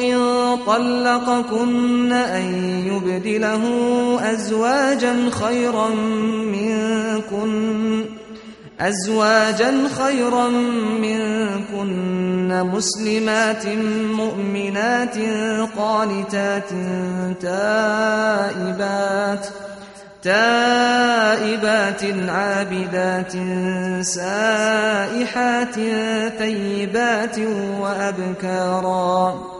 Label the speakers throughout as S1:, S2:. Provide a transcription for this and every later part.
S1: إن طلقكن أن يبدله أزواجا خيرا منكن أزواجا خيرا منكن مسلمات مؤمنات قانتات تائبات تائبات عابدات سائحات ثيبات وأبكارا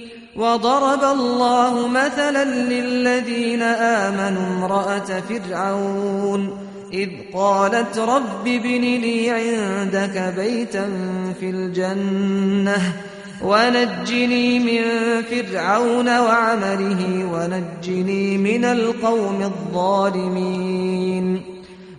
S1: وضرب الله مثلا للذين آمنوا امرأة فرعون إذ قالت رب ابن لي عندك بيتا في الجنة ونجني من فرعون وعمله ونجني من القوم الظالمين